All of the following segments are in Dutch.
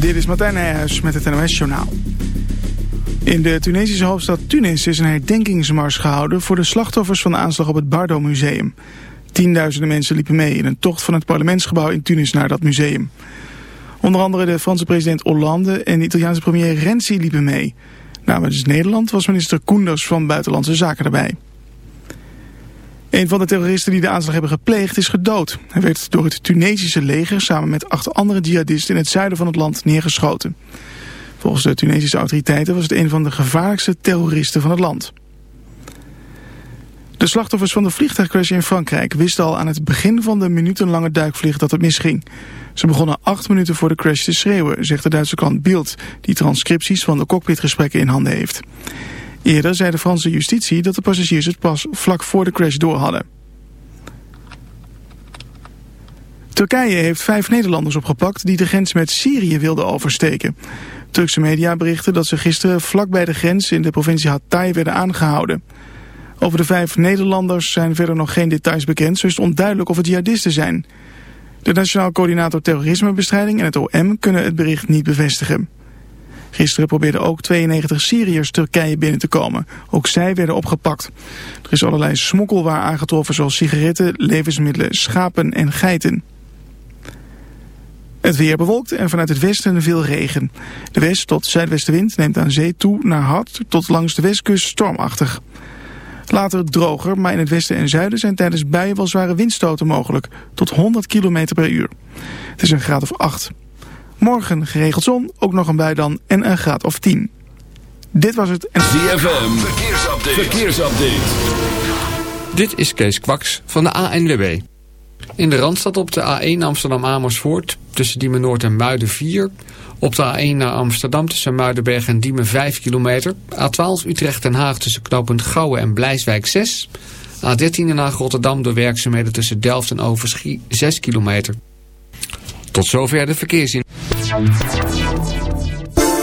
Dit is Martijn Nijhuis met het NOS-journaal. In de Tunesische hoofdstad Tunis is een herdenkingsmars gehouden... voor de slachtoffers van de aanslag op het Bardo Museum. Tienduizenden mensen liepen mee in een tocht van het parlementsgebouw in Tunis naar dat museum. Onder andere de Franse president Hollande en de Italiaanse premier Renzi liepen mee. Namens Nederland was minister Koenders van Buitenlandse Zaken erbij. Een van de terroristen die de aanslag hebben gepleegd is gedood. Hij werd door het Tunesische leger samen met acht andere jihadisten in het zuiden van het land neergeschoten. Volgens de Tunesische autoriteiten was het een van de gevaarlijkste terroristen van het land. De slachtoffers van de vliegtuigcrash in Frankrijk wisten al aan het begin van de minutenlange duikvlucht dat het misging. Ze begonnen acht minuten voor de crash te schreeuwen, zegt de Duitse krant Bild, die transcripties van de cockpitgesprekken in handen heeft. Eerder zei de Franse justitie dat de passagiers het pas vlak voor de crash door hadden. Turkije heeft vijf Nederlanders opgepakt die de grens met Syrië wilden oversteken. Turkse media berichten dat ze gisteren vlak bij de grens in de provincie Hatay werden aangehouden. Over de vijf Nederlanders zijn verder nog geen details bekend, zo is het onduidelijk of het jihadisten zijn. De Nationaal Coördinator Terrorismebestrijding en het OM kunnen het bericht niet bevestigen. Gisteren probeerden ook 92 Syriërs Turkije binnen te komen. Ook zij werden opgepakt. Er is allerlei smokkelwaar aangetroffen zoals sigaretten, levensmiddelen, schapen en geiten. Het weer bewolkt en vanuit het westen veel regen. De west- tot zuidwestenwind neemt aan zee toe naar hard tot langs de westkust stormachtig. Later droger, maar in het westen en zuiden zijn tijdens buien wel zware windstoten mogelijk. Tot 100 km per uur. Het is een graad of 8. Morgen geregeld zon, ook nog een bui dan en een graad of 10. Dit was het... En... ZFM, verkeersupdate. verkeersupdate. Dit is Kees Kwaks van de ANWB. In de Randstad op de A1 Amsterdam-Amersfoort tussen Diemen Noord en Muiden 4. Op de A1 naar Amsterdam tussen Muidenberg en Diemen 5 kilometer. A12 Utrecht-Den Haag tussen knooppunt Gouwen en Blijswijk 6. A13 Den Haag Rotterdam door werkzaamheden tussen Delft en Overschie 6 kilometer. Tot zover de verkeersin. やったやった。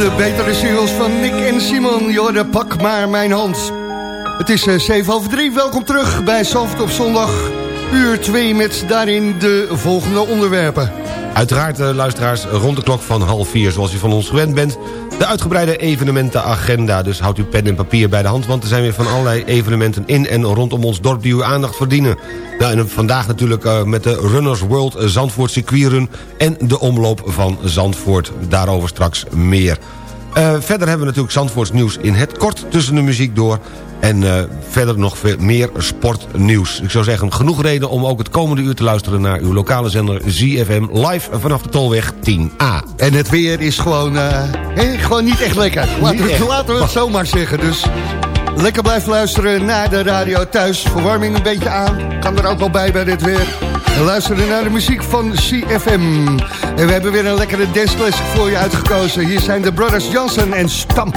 de betere singles van Nick en Simon. Jorde, pak maar mijn hand. Het is eh, 7 over 3. Welkom terug bij Zalvert op zondag. Uur 2 met daarin de volgende onderwerpen. Uiteraard, eh, luisteraars, rond de klok van half vier, zoals u van ons gewend bent... de uitgebreide evenementenagenda. Dus houdt uw pen en papier bij de hand... want er zijn weer van allerlei evenementen in en rondom ons dorp... die uw aandacht verdienen. Nou, en vandaag natuurlijk eh, met de Runners World Zandvoort circuitrun... en de omloop van Zandvoort. Daarover straks meer. Eh, verder hebben we natuurlijk Zandvoorts nieuws in het kort tussen de muziek door... En eh, verder nog veel meer sportnieuws. Ik zou zeggen, genoeg reden om ook het komende uur te luisteren... naar uw lokale zender ZFM live vanaf de Tolweg 10A. En het weer is gewoon, eh, gewoon niet echt lekker. Laten, we- echt. laten we het zo maar zeggen. Dus lekker blijven luisteren naar de radio thuis. Verwarming een beetje aan. Kan er ook wel bij bij dit weer. En luisteren naar de muziek van CFM. En we hebben weer een lekkere dance voor je uitgekozen. Hier zijn de Brothers Johnson en Stamp.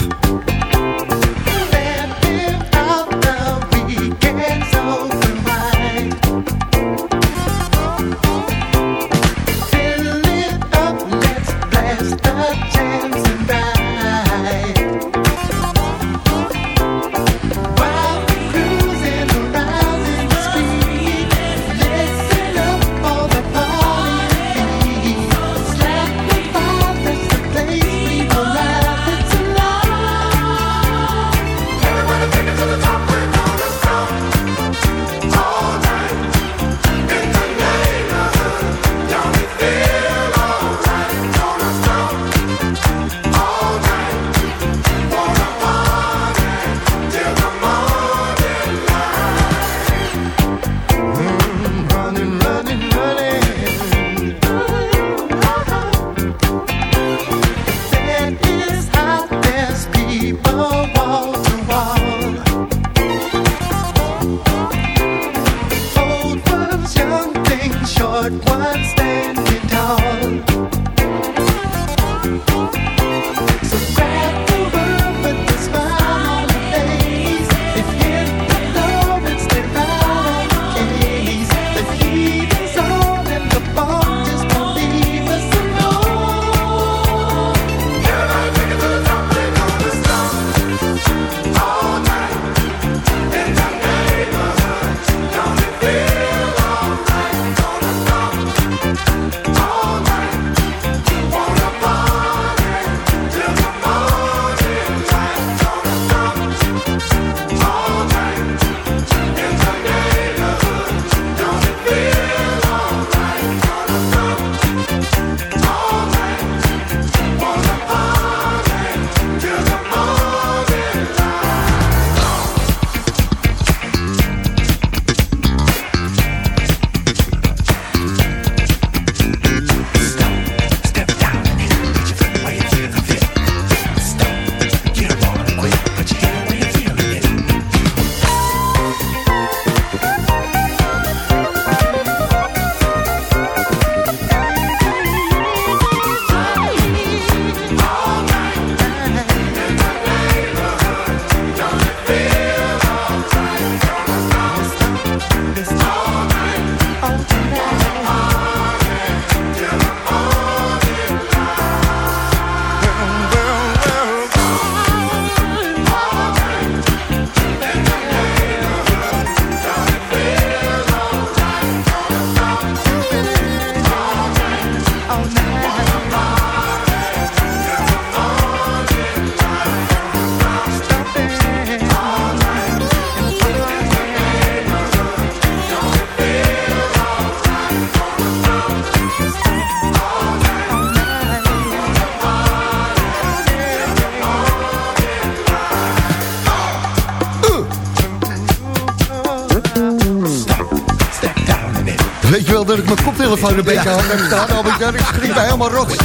Ik mijn koptelefoon een beetje hard heb staan. Albert-Jan, ik schrik mij helemaal rot.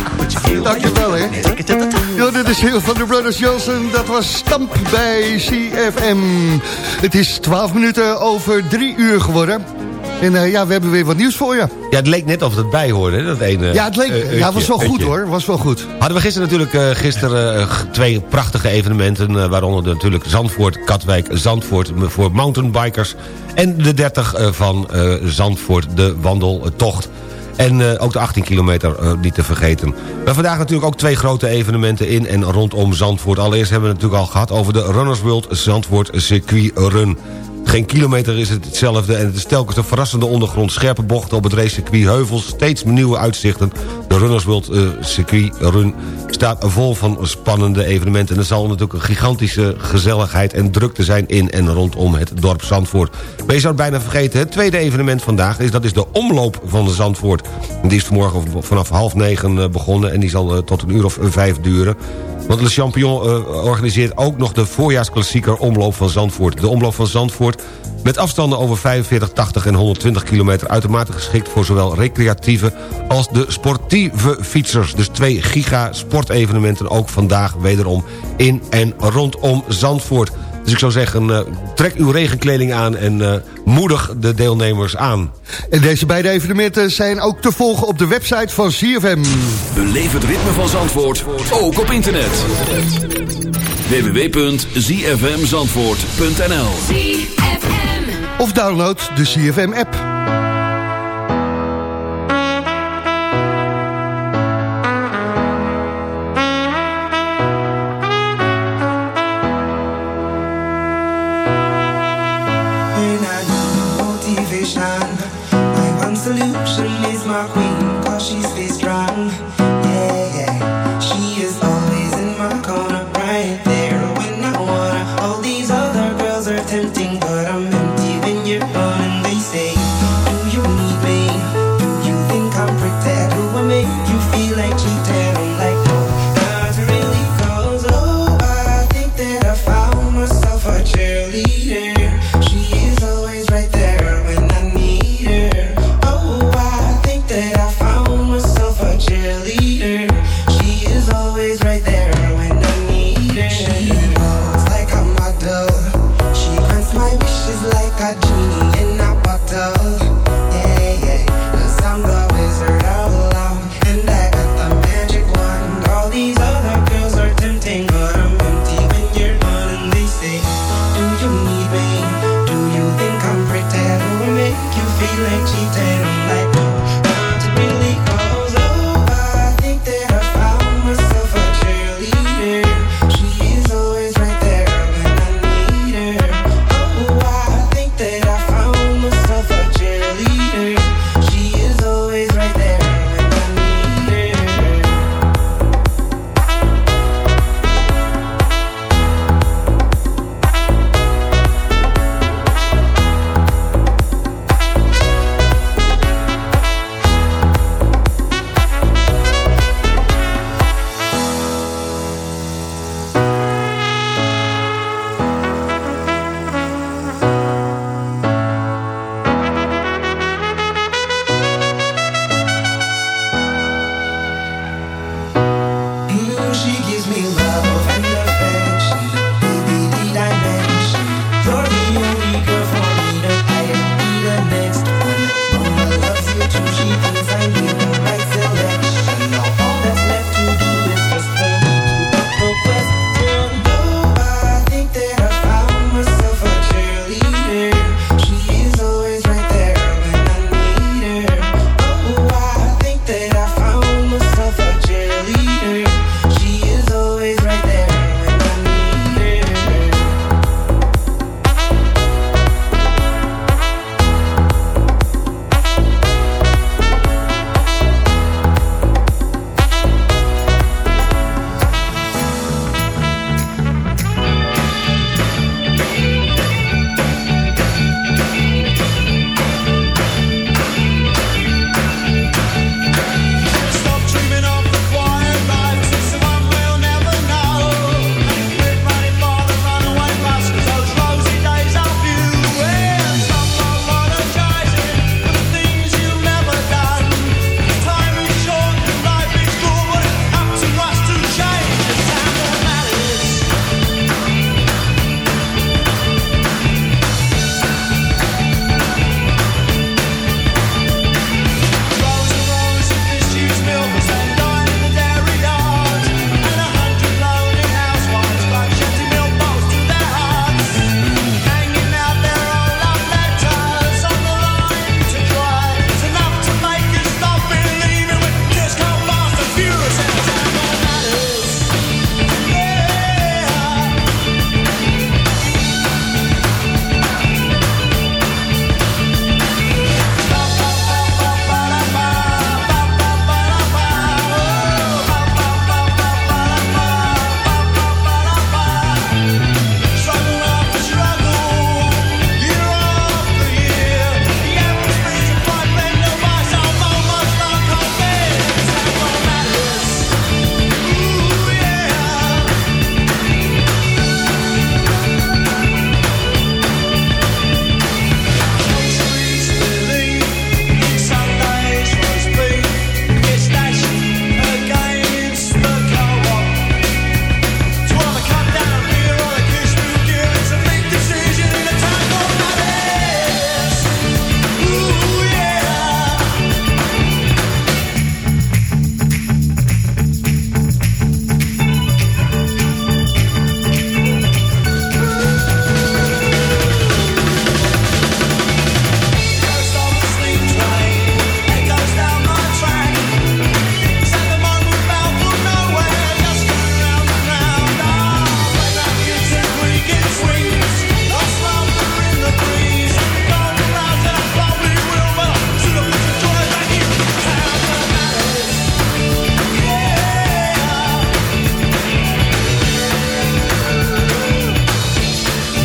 Dankjewel, hè. Ja, dit is heel van de Brothers Johnson. Dat was Stamp bij CFM. Het is 12 minuten over 3 uur geworden. En uh, ja, we hebben weer wat nieuws voor je. Ja, het leek net of het bij hoorde, dat ene Ja, het leek, uh, ja, was wel goed hoor, was wel goed. Hadden we gisteren natuurlijk uh, gisteren twee prachtige evenementen... waaronder natuurlijk Zandvoort, Katwijk, Zandvoort voor mountainbikers... en de 30 van Zandvoort, de wandeltocht. En ook de 18 kilometer niet te vergeten. Maar vandaag natuurlijk ook twee grote evenementen in en rondom Zandvoort. Allereerst hebben we het natuurlijk al gehad over de Runners World Zandvoort Circuit Run. Geen kilometer is het hetzelfde en het is telkens een verrassende ondergrond. Scherpe bochten op het racecircuit, heuvels, steeds nieuwe uitzichten. De Runners World uh, Circuit Run staat vol van spannende evenementen. En er zal natuurlijk een gigantische gezelligheid en drukte zijn in en rondom het dorp Zandvoort. Maar je zou het bijna vergeten, het tweede evenement vandaag is, dat is de omloop van de Zandvoort. Die is vanmorgen vanaf half negen eh, begonnen en die zal uh, tot een uur of vijf duren. Want Le Champion uh, organiseert ook nog de voorjaarsklassieker Omloop van Zandvoort. De Omloop van Zandvoort met afstanden over 45, 80 en 120 kilometer... uitermate geschikt voor zowel recreatieve als de sportieve fietsers. Dus twee giga sportevenementen ook vandaag wederom in en rondom Zandvoort. Dus ik zou zeggen, uh, trek uw regenkleding aan en uh, moedig de deelnemers aan. En deze beide evenementen zijn ook te volgen op de website van CFM. Beleef het ritme van Zandvoort, ook op internet. www.zfmzandvoort.nl Of download de CFM-app.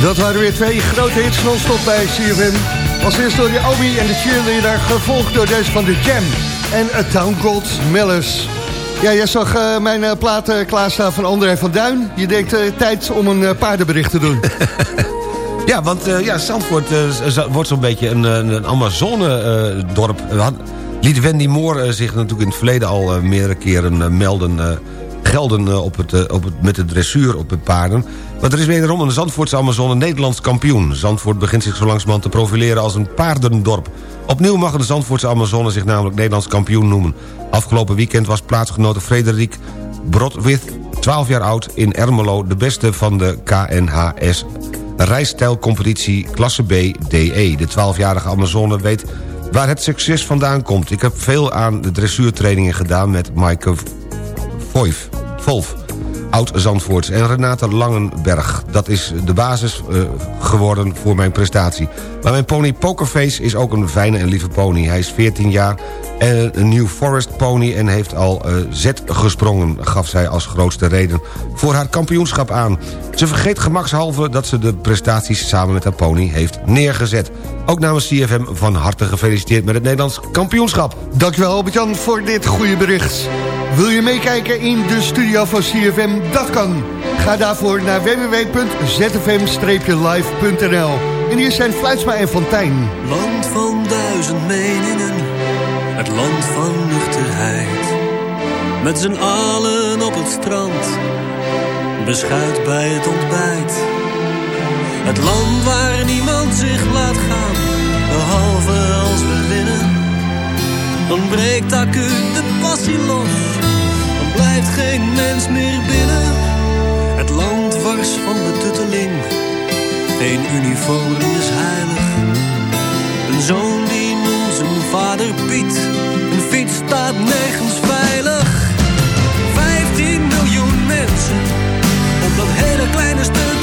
Dat waren weer twee grote hits non-stop bij CFM. Als eerst door de Omi en de cheerleader, gevolgd door deze van de Jam en A Town Called Mellers. Ja, jij zag uh, mijn uh, plaat uh, klaarstaan van André van Duin. Je denkt tijd om een paardenbericht te doen. ja, want ja, Zandvoort wordt zo'n beetje een, een Amazone-dorp. liet Wendy Moore zich natuurlijk in het verleden al meerdere keren melden... gelden op het, op het, met de dressuur op de paarden. Want er is wederom een Zandvoortse Amazone Nederlands kampioen. Zandvoort begint zich zo langzamerhand te profileren als een paardendorp. Opnieuw mag de Zandvoortse Amazone zich namelijk Nederlands kampioen noemen. Afgelopen weekend was plaatsgenote Frederik Brodwith, 12 jaar oud, in Ermelo... de beste van de KNHS rijstijlcompetitie klasse B DE. De 12-jarige Amazone weet waar het succes vandaan komt. Ik heb veel aan de dressuurtrainingen gedaan met Maaike Wolf oud-Zandvoorts. En Renate Langenberg. Dat is de basis uh, geworden voor mijn prestatie. Maar mijn pony Pokerface is ook een fijne en lieve pony. Hij is 14 jaar en een New Forest pony en heeft al uh, zet gesprongen... gaf zij als grootste reden voor haar kampioenschap aan. Ze vergeet gemakshalve dat ze de prestaties samen met haar pony heeft neergezet. Ook namens CFM van harte gefeliciteerd met het Nederlands kampioenschap. Dankjewel Albert-Jan voor dit goede bericht. Wil je meekijken in de studio van CFM? Dat kan. Ga daarvoor naar www.zfm-live.nl En hier zijn Fluitsma en Fontijn. Land van duizend meningen, het land van nuchterheid. Met z'n allen op het strand, beschuit bij het ontbijt. Het land waar niemand zich laat gaan, behalve als we winnen. Dan breekt acuut de passie los blijft geen mens meer binnen. Het land wars van betutteling. Geen uniform is heilig. Een zoon die noemt zijn vader Piet. Een fiets staat nergens veilig. 15 miljoen mensen op dat hele kleine stukje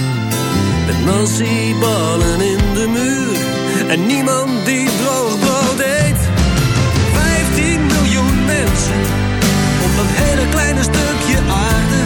Nasi-ballen in de muur en niemand die droog brood eet. 15 miljoen mensen dat hele kleine stukje aarde.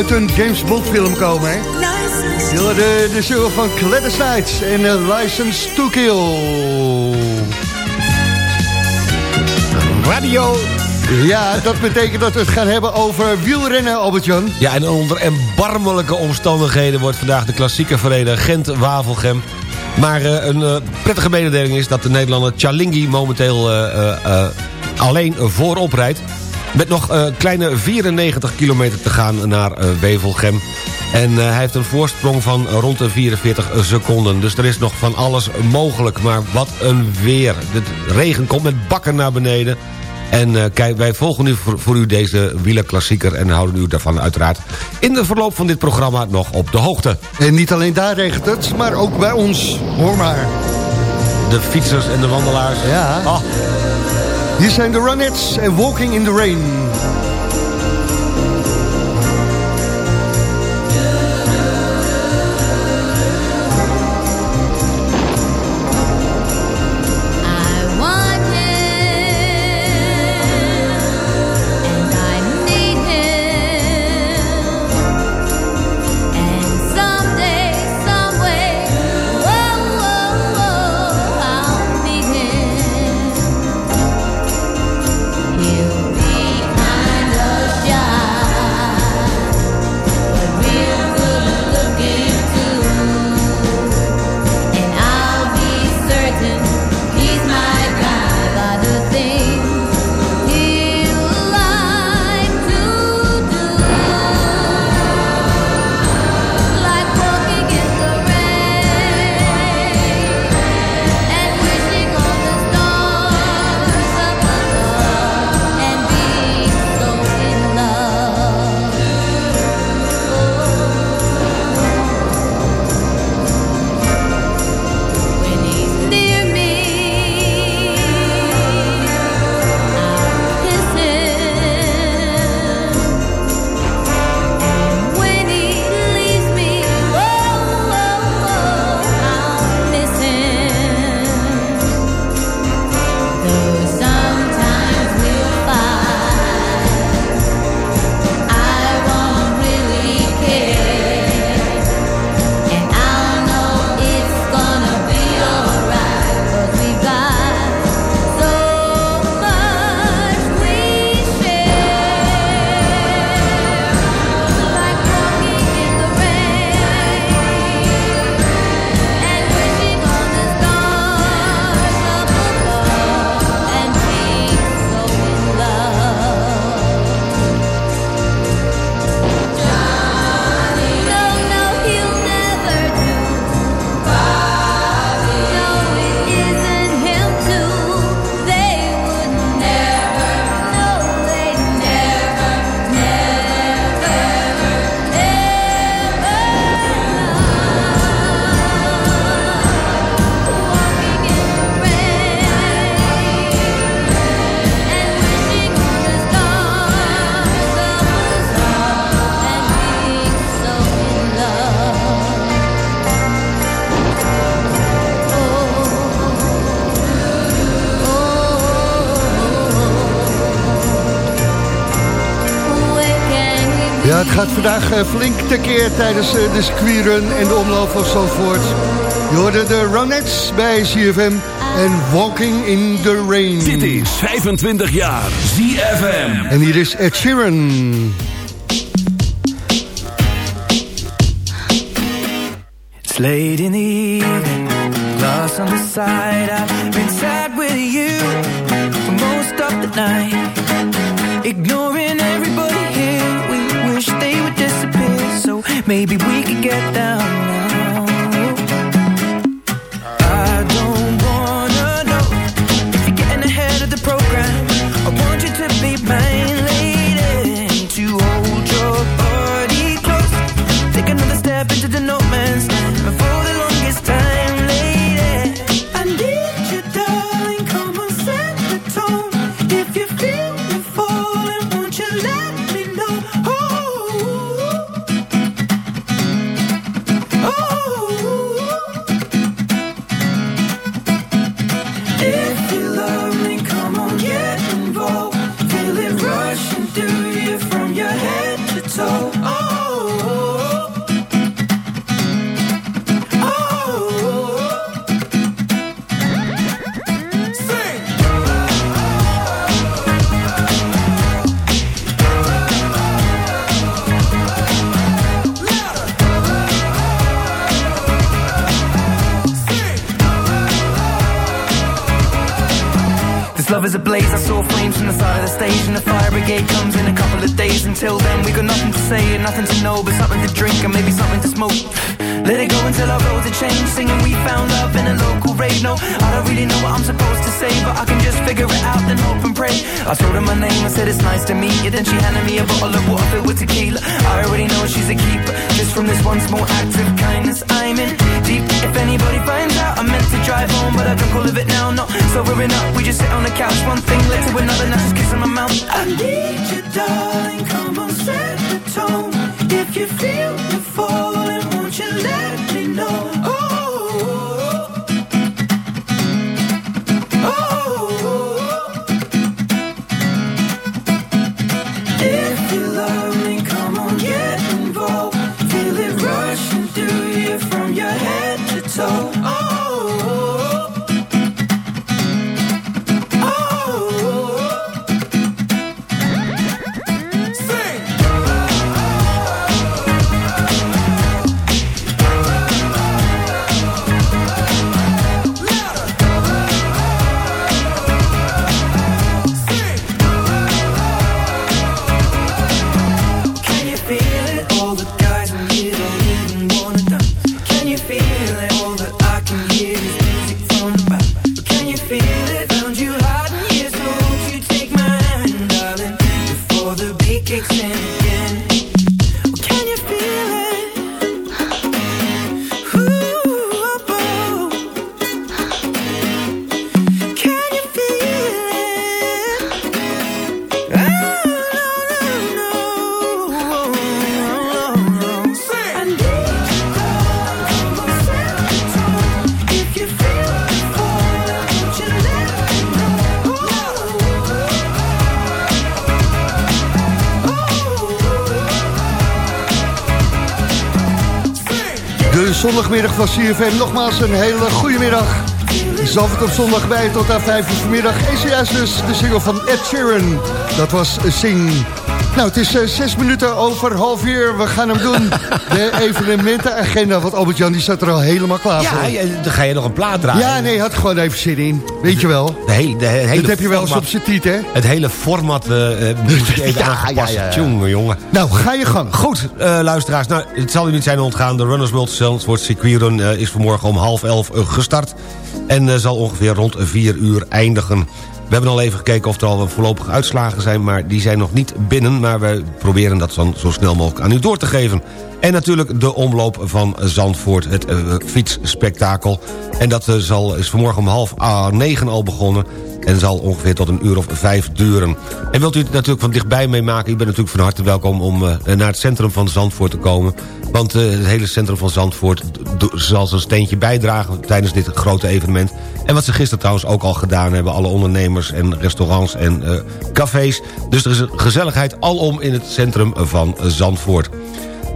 Uit een James Bond film komen, hè? De, de show van Gladys Knights en uh, License to Kill. Radio ja, dat betekent dat we het gaan hebben over wielrennen, Albert-Jan. Ja, en onder erbarmelijke omstandigheden wordt vandaag de klassieke verreden Gent-Wavelgem. Maar uh, een uh, prettige mededeling is dat de Nederlander Chalingi momenteel uh, alleen voorop rijdt. Met nog een uh, kleine 94 kilometer te gaan naar uh, Wevelgem. En uh, hij heeft een voorsprong van rond de 44 seconden. Dus er is nog van alles mogelijk. Maar wat een weer. De regen komt met bakken naar beneden. En kijk, wij volgen nu voor, voor, u deze wielerklassieker... en houden u daarvan uiteraard in de verloop van dit programma nog op de hoogte. En niet alleen daar regent het, maar ook bij ons. Hoor maar. De fietsers en de wandelaars. Ja. Oh. Hier zijn de Runettes en Walking in the Rain. Gaat vandaag uh, flink tekeer tijdens uh, de squirrun en de omloop van Zandvoort. Je hoorde de Ronettes bij CFM en Walking in the Rain. Dit is 25 jaar ZFM. En hier is Ed Sheeran. It's late in the evening, glass on the side. I've been sad with you for most of the night. Ignoring maybe we could get down now. Got nothing to know, but something to drink and maybe something to smoke. Let it go until our roads are changed. Singing, we found love in a local rave. No, I don't really know what I'm supposed to say, but I can just figure it out, then hope and pray. I told her my name, I said it's nice to meet you. Then she handed me a bottle of water filled with tequila. I already know she's a keeper. Just from this one small act of kindness, I'm in deep. If anybody finds out, I meant to drive home, but I don't call it now. No, sobering up, we just sit on the couch. One thing led to another, now she's kissing my mouth. I need you, darling. Come on, set tone. If you feel me falling, won't you let CFM. Nogmaals een hele goede middag. Zalvert op zondag bij tot aan 5 uur vanmiddag. En zojuist dus de single van Ed Sheeran. Dat was Sing. Nou, het is eh, zes minuten over half uur. We gaan hem doen. De evenementenagenda. Want Albert-Jan die staat er al helemaal klaar voor. Ja, dan ga je nog een plaat draaien. Ja, nee, had gewoon even zin in. Weet je wel. De hele, de hele Dat heb je wel eens op z'n tiet, hè? Het hele format eh, moet je even Ja, aangepast. ja, ja, ja. Tjonge, jongen. Nou, ga je gang. Goed, luisteraars. Nou, het zal u niet zijn ontgaan. De Runners World Zandvoort Circuitrun eh, is vanmorgen om half elf gestart. En zal ongeveer rond vier uur eindigen. We hebben al even gekeken of er al voorlopige uitslagen zijn... maar die zijn nog niet binnen. Maar we proberen dat dan zo snel mogelijk aan u door te geven. En natuurlijk de omloop van Zandvoort, het eh, fietsspektakel. En dat eh, zal, is vanmorgen om half ah, negen al begonnen... en zal ongeveer tot een uur of vijf duren. En wilt u het natuurlijk van dichtbij meemaken... u bent natuurlijk van harte welkom om eh, naar het centrum van Zandvoort te komen... want het hele centrum van Zandvoort zal zijn steentje bijdragen... tijdens dit grote evenement. En wat ze gisteren trouwens ook al gedaan hebben... alle ondernemers en restaurants en uh, cafés. Dus er is gezelligheid alom in het centrum van Zandvoort.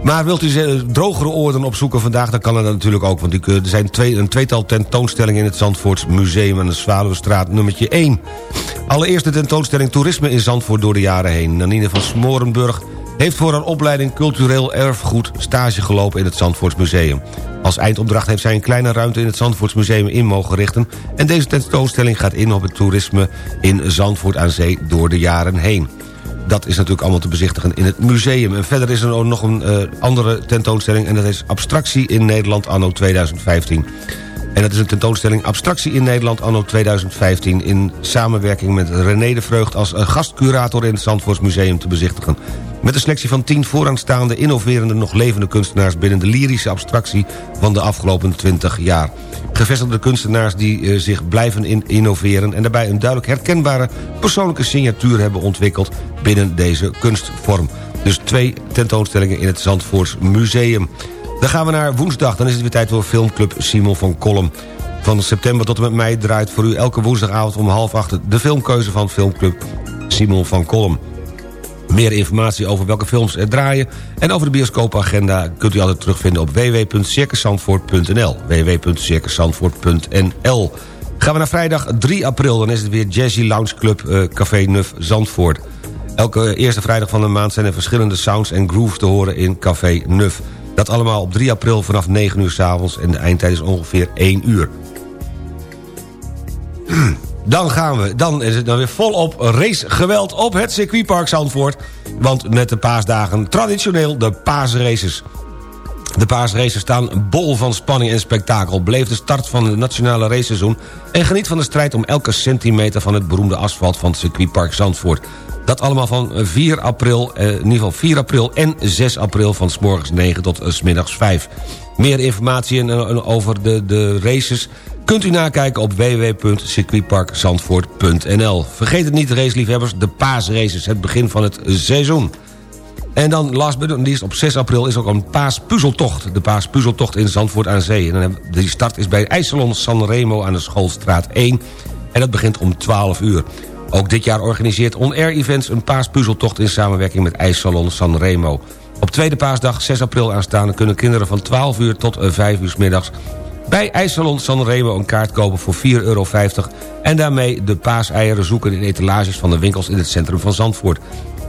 Maar wilt u drogere oorden opzoeken vandaag, dan kan dat natuurlijk ook. Want er zijn twee, een tweetal tentoonstellingen in het Zandvoorts Museum... aan de Zwaluwestraat nummertje 1. Allereerst de tentoonstelling Toerisme in Zandvoort door de jaren heen. Nanine van Smorenburg heeft voor haar opleiding cultureel erfgoed stage gelopen in het Zandvoorts Museum. Als eindopdracht heeft zij een kleine ruimte in het Zandvoorts Museum in mogen richten... en deze tentoonstelling gaat in op het toerisme in Zandvoort aan Zee door de jaren heen. Dat is natuurlijk allemaal te bezichtigen in het museum. En verder is er ook nog een uh, andere tentoonstelling... en dat is Abstractie in Nederland anno 2015. En dat is een tentoonstelling Abstractie in Nederland anno 2015... in samenwerking met René de Vreugd als gastcurator in het Zandvoorts Museum te bezichtigen. Met een selectie van tien vooraanstaande, innoverende, nog levende kunstenaars... binnen de lyrische abstractie van de afgelopen 20 jaar. Gevestigde kunstenaars die uh, zich blijven in innoveren... en daarbij een duidelijk herkenbare persoonlijke signatuur hebben ontwikkeld... binnen deze kunstvorm. Dus twee tentoonstellingen in het Zandvoorts Museum. Dan gaan we naar woensdag, dan is het weer tijd voor filmclub Simon van Kolm. Van september tot en met mei draait voor u elke woensdagavond om half acht... de filmkeuze van filmclub Simon van Kolm. Meer informatie over welke films er draaien... en over de bioscoopagenda kunt u altijd terugvinden op www.circusandvoort.nl www.circusandvoort.nl Gaan we naar vrijdag 3 april, dan is het weer Jazzy Lounge Club uh, Café Nuf Zandvoort. Elke eerste vrijdag van de maand zijn er verschillende sounds en grooves te horen in Café Nuf. Dat allemaal op 3 april vanaf 9 uur s'avonds en de eindtijd is ongeveer 1 uur. Dan gaan we, dan is het dan weer volop racegeweld op het circuitpark Zandvoort. Want met de paasdagen traditioneel de paasraces. De paasraces staan bol van spanning en spektakel. Beleef de start van het nationale raceseizoen... en geniet van de strijd om elke centimeter van het beroemde asfalt van het circuitpark Zandvoort. Dat allemaal van 4 april, eh, in ieder geval 4 april en 6 april van s morgens 9 tot s middags 5. Meer informatie over de, de races kunt u nakijken op www.circuitparkzandvoort.nl. Vergeet het niet, raceliefhebbers, de paasraces, het begin van het seizoen. En dan, last but not least, op 6 april is ook een paaspuzzeltocht. De paaspuzzeltocht in Zandvoort aan Zee. En die start is bij IJsselon Sanremo aan de Schoolstraat 1. En dat begint om 12 uur. Ook dit jaar organiseert On Air Events een paaspuzzeltocht... in samenwerking met IJssalon Sanremo. Op tweede paasdag, 6 april aanstaande... kunnen kinderen van 12 uur tot 5 uur middags bij IJssalon Sanremo een kaart kopen voor 4,50 euro... en daarmee de paaseieren zoeken in etalages van de winkels in het centrum van Zandvoort.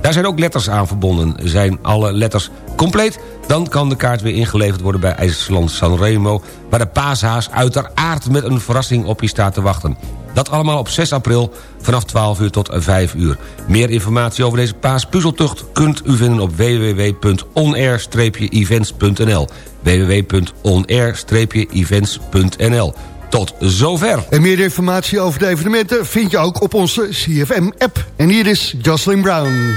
Daar zijn ook letters aan verbonden. Zijn alle letters compleet, dan kan de kaart weer ingeleverd worden bij IJsland Sanremo... waar de paashaas uiteraard met een verrassing op je staat te wachten. Dat allemaal op 6 april vanaf 12 uur tot 5 uur. Meer informatie over deze paaspuzzeltocht kunt u vinden op www.onair-events.nl www.onair-events.nl tot zover. En meer informatie over de evenementen vind je ook op onze CFM-app. En hier is Jocelyn Brown.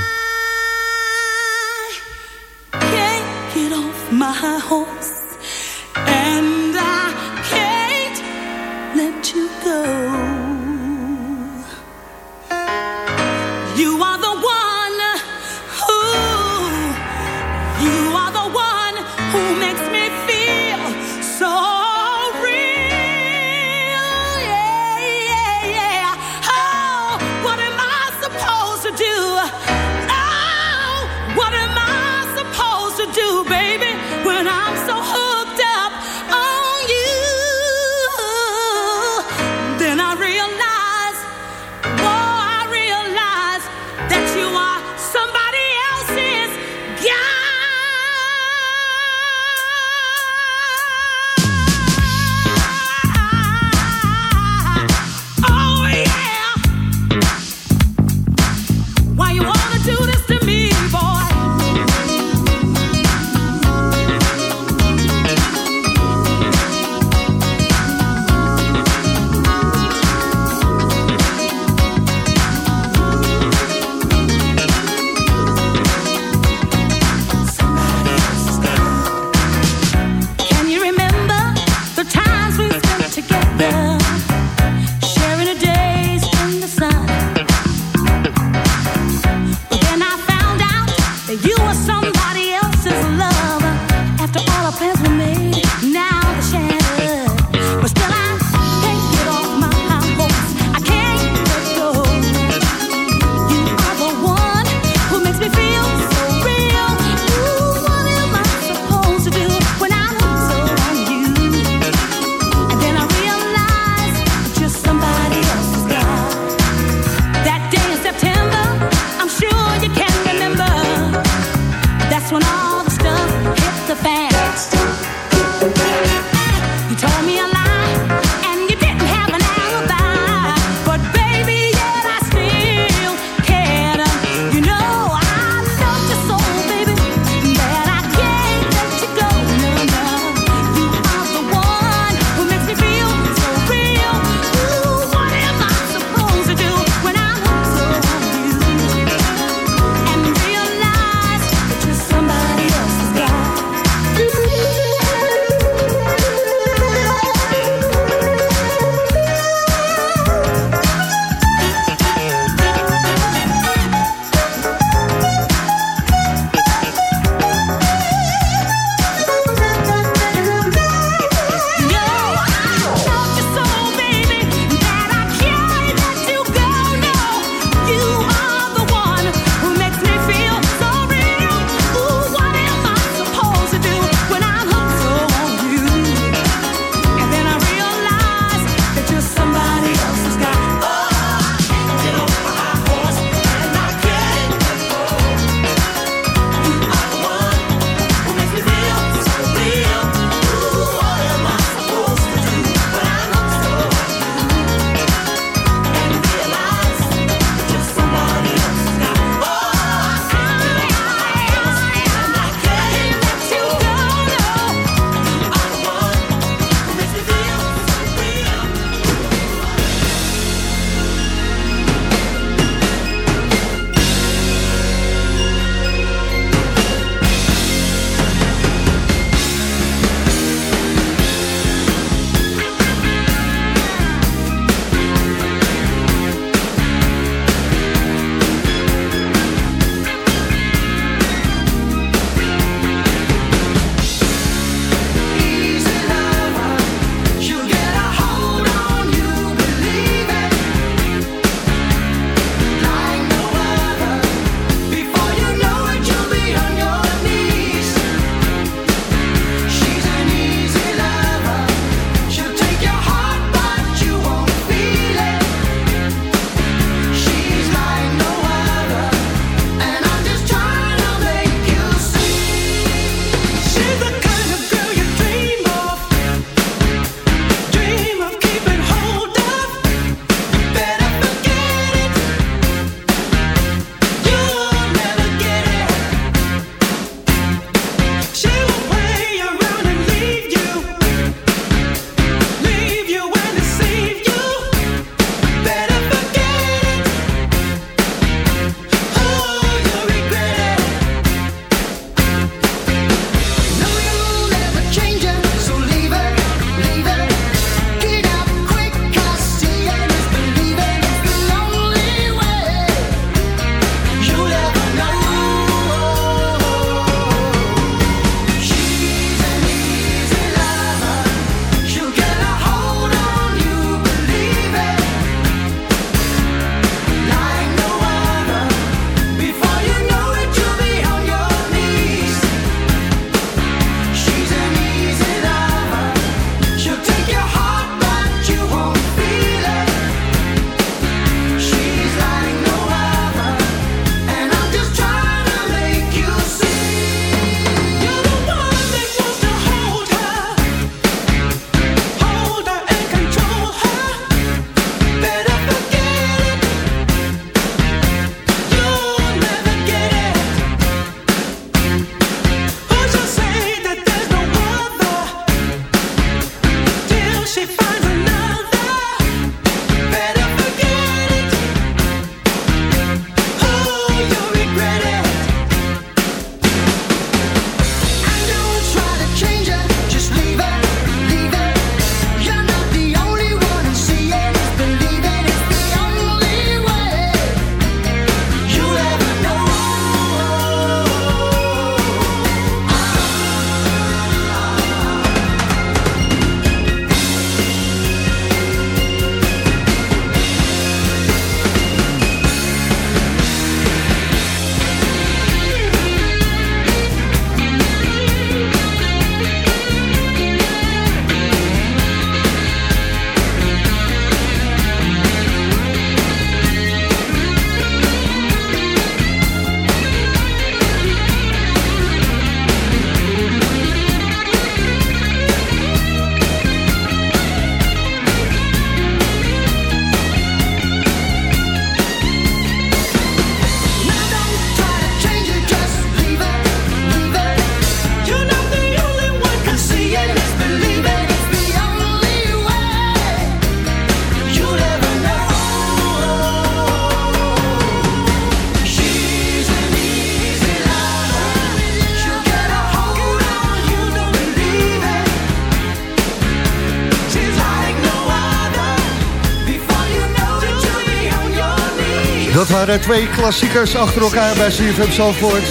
Twee klassiekers achter elkaar bij CFM Zandvoort.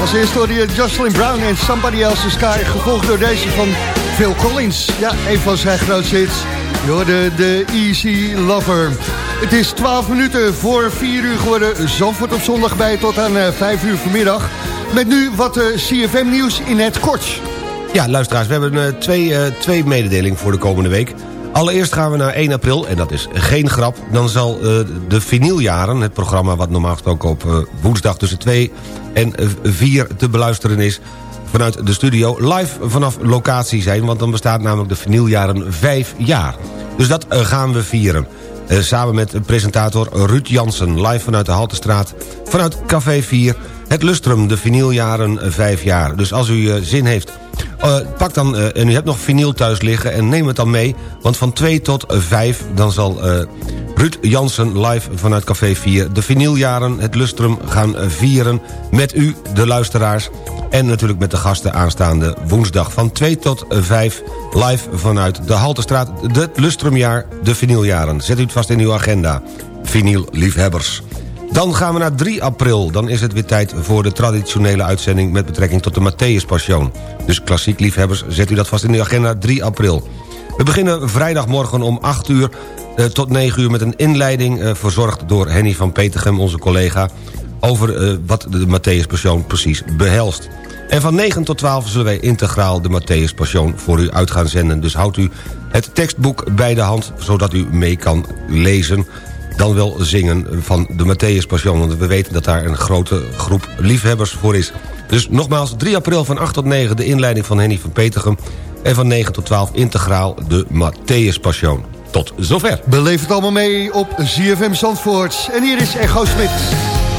Als eerste hoorde Jocelyn Brown en Somebody Else's Sky... gevolgd door deze van Phil Collins. Ja, een van zijn grootste hits. Je hoorde de Easy Lover. Het is 12 minuten voor 4 uur geworden. Zandvoort op zondag bij tot aan 5 uur vanmiddag. Met nu wat CFM-nieuws in het kort. Ja, luisteraars, we hebben twee, twee mededelingen voor de komende week... Allereerst gaan we naar 1 april, en dat is geen grap... dan zal uh, de vinyljaren, het programma wat normaal gesproken op uh, woensdag... tussen 2 en 4 te beluisteren is... vanuit de studio live vanaf locatie zijn... want dan bestaat namelijk de vinyljaren 5 jaar. Dus dat gaan we vieren. samen met presentator Ruud Jansen, live vanuit de Haltestraat... vanuit Café 4, het Lustrum, de vinyljaren 5 jaar. Dus als u zin heeft uh, pak dan, uh, en u hebt nog vinyl thuis liggen en neem het dan mee. Want van 2 tot 5 dan zal uh, Ruud Jansen live vanuit Café 4... de vinyljaren, het lustrum gaan vieren met u, de luisteraars. En natuurlijk met de gasten aanstaande woensdag van 2 tot 5... live vanuit de Haltestraat, het lustrumjaar, de vinyljaren. Zet u het vast in uw agenda, vinyl-liefhebbers. Dan gaan we naar 3 april. Dan is het weer tijd voor de traditionele uitzending... met betrekking tot de Matthäus Passion. Dus klassiek liefhebbers, zet u dat vast in uw agenda 3 april. We beginnen vrijdagmorgen om 8 uur eh, tot 9 uur... met een inleiding eh, verzorgd door Henny van Petergem, onze collega... over eh, wat de Matthäus Passion precies behelst. En van 9 tot 12 zullen wij integraal de Matthäus Passion voor u uit gaan zenden. Dus houdt u het tekstboek bij de hand, zodat u mee kan lezen dan wel zingen van de Matthäus Passion. Want we weten dat daar een grote groep liefhebbers voor is. Dus nogmaals, 3 april van 8 tot 9 de inleiding van Henny van Petergem... en van 9 tot 12 integraal de Matthäus Passion. Tot zover. Beleef het allemaal mee op ZFM Zandvoort. En hier is Echo Smit.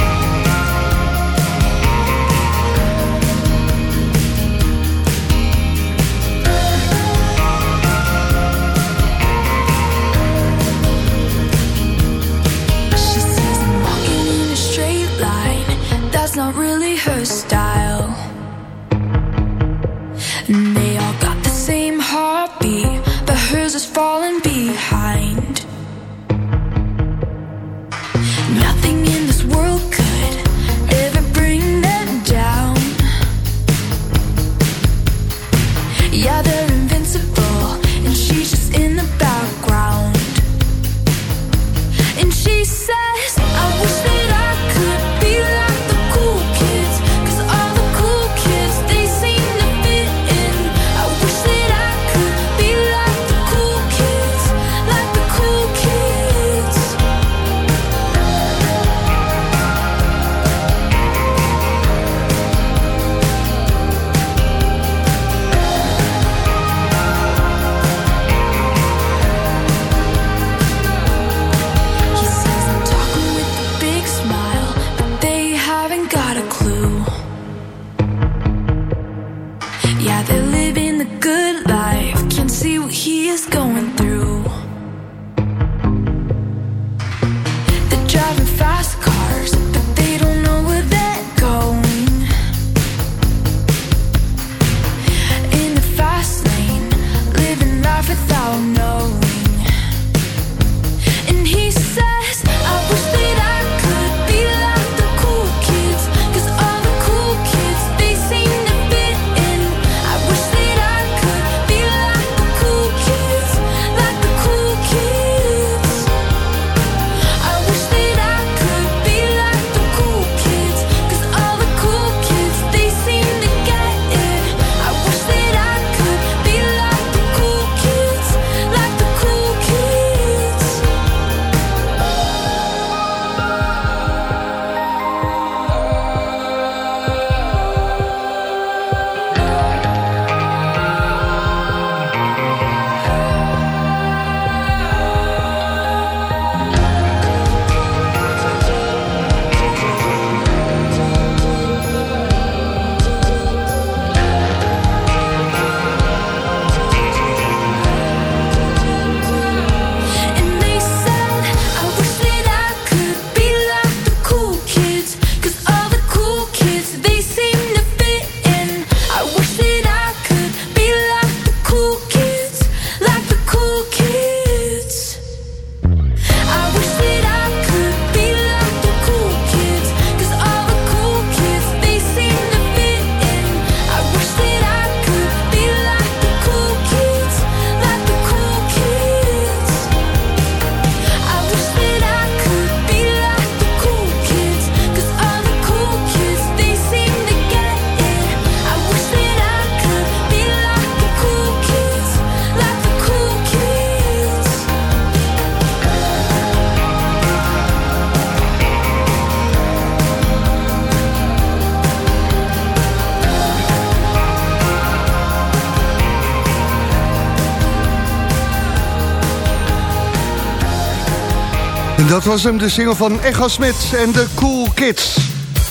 Was hem, de single van Echo Smit en de Cool Kids.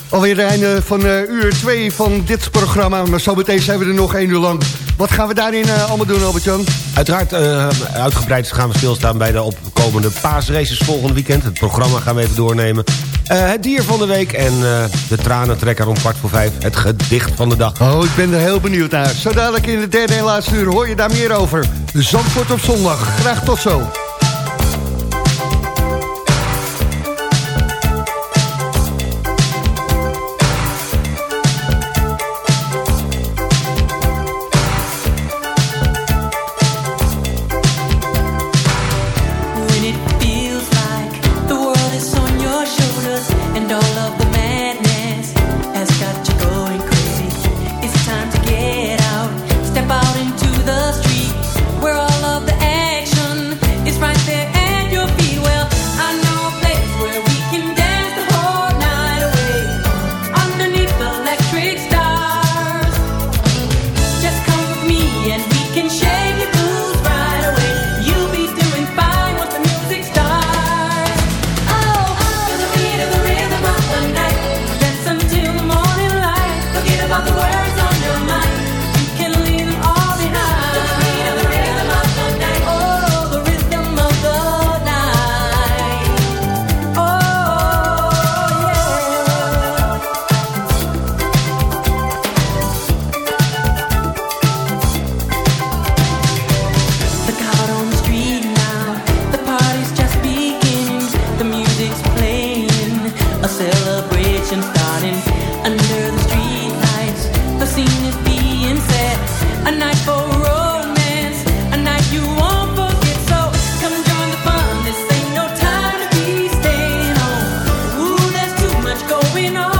Alweer het einde van uh, uur 2 van dit programma. Maar zo meteen zijn we er nog één uur lang. Wat gaan we daarin uh, allemaal doen, Albert-Jan? Uiteraard uh, uitgebreid gaan we stilstaan bij de opkomende paasraces volgende weekend. Het programma gaan we even doornemen. het dier van de week en de tranentrekker om kwart voor vijf. Het gedicht van de dag. Oh, ik ben er heel benieuwd naar. Zo dadelijk in de derde en laatste uur hoor je daar meer over. Zandvoort op zondag. Graag tot zo. we know